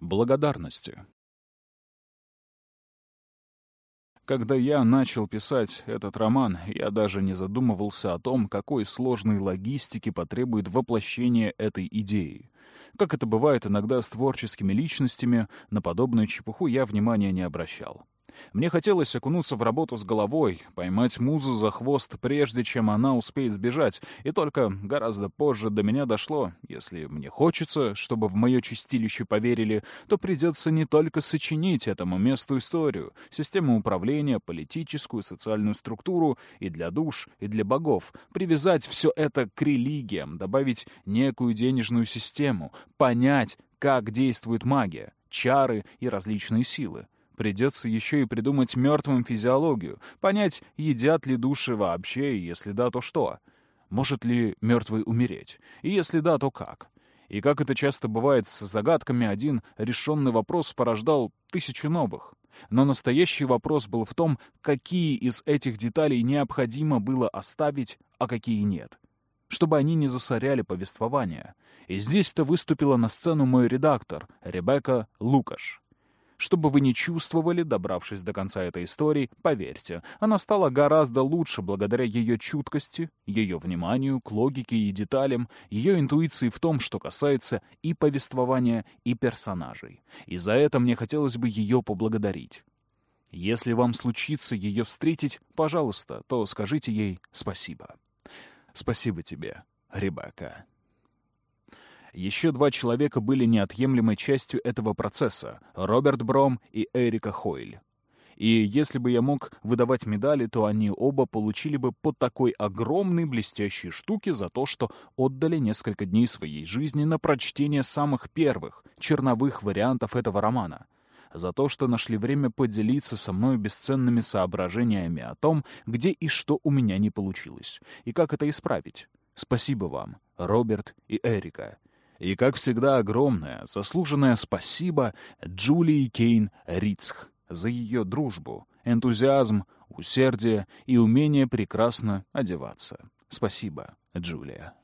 благодарности. Когда я начал писать этот роман, я даже не задумывался о том, какой сложной логистики потребует воплощение этой идеи. Как это бывает иногда с творческими личностями, на подобную чепуху я внимания не обращал. Мне хотелось окунуться в работу с головой, поймать музу за хвост, прежде чем она успеет сбежать, и только гораздо позже до меня дошло, если мне хочется, чтобы в мое чистилище поверили, то придется не только сочинить этому месту историю, систему управления, политическую, социальную структуру и для душ, и для богов, привязать все это к религиям, добавить некую денежную систему, понять, как действует магия, чары и различные силы. Придется еще и придумать мертвым физиологию, понять, едят ли души вообще, и если да, то что. Может ли мертвый умереть? И если да, то как? И как это часто бывает с загадками, один решенный вопрос порождал тысячу новых. Но настоящий вопрос был в том, какие из этих деталей необходимо было оставить, а какие нет. Чтобы они не засоряли повествование. И здесь-то выступила на сцену мой редактор, Ребекка Лукаш. Чтобы вы не чувствовали, добравшись до конца этой истории, поверьте, она стала гораздо лучше благодаря ее чуткости, ее вниманию к логике и деталям, ее интуиции в том, что касается и повествования, и персонажей. И за это мне хотелось бы ее поблагодарить. Если вам случится ее встретить, пожалуйста, то скажите ей спасибо. Спасибо тебе, Ребекка. Еще два человека были неотъемлемой частью этого процесса — Роберт Бром и Эрика Хойль. И если бы я мог выдавать медали, то они оба получили бы по такой огромной блестящей штуке за то, что отдали несколько дней своей жизни на прочтение самых первых, черновых вариантов этого романа. За то, что нашли время поделиться со мной бесценными соображениями о том, где и что у меня не получилось, и как это исправить. Спасибо вам, Роберт и Эрика. И, как всегда, огромное, заслуженное спасибо Джулии Кейн Рицх за ее дружбу, энтузиазм, усердие и умение прекрасно одеваться. Спасибо, Джулия.